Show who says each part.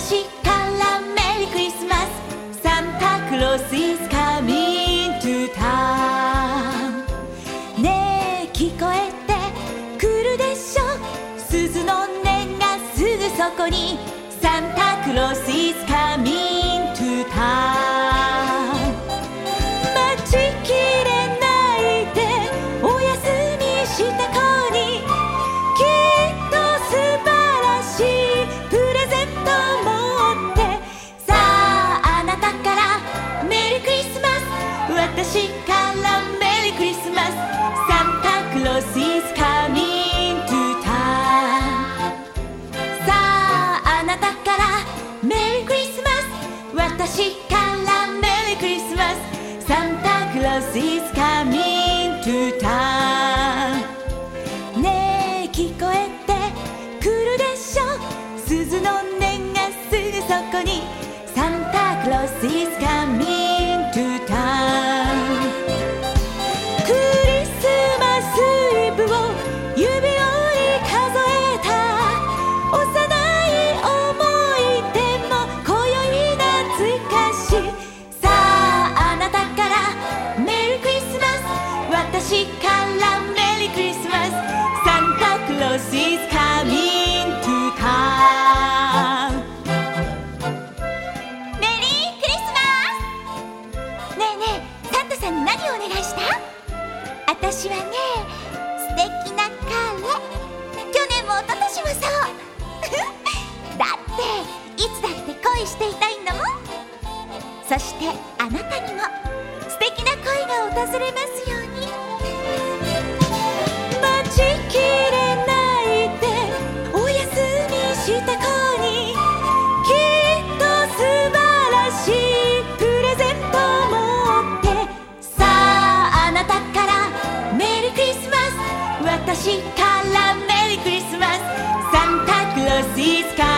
Speaker 1: 私からメリークリスマス。サンタクロース is coming to town ねえ聞こえてくるでしょ？鈴の音がすぐそこに。サンタクロース is coming タクロース is coming to town ねえ聞こえてくるでしょ鈴の音がすぐそこにサンタクロース is coming to town クリスマスイブを指折り数えた幼い思い出も今宵懐かしいからメリークリスマス。サンタクロース is coming to town メリークリスマス。ねえねえサンタさんに何をお願いした？私はね素敵な彼去年も一昨年もそう。だっていつだって恋していたいんだもんそしてあなたにも素敵な恋が訪れますよ。私からメリークリスマス。サンタクロース is coming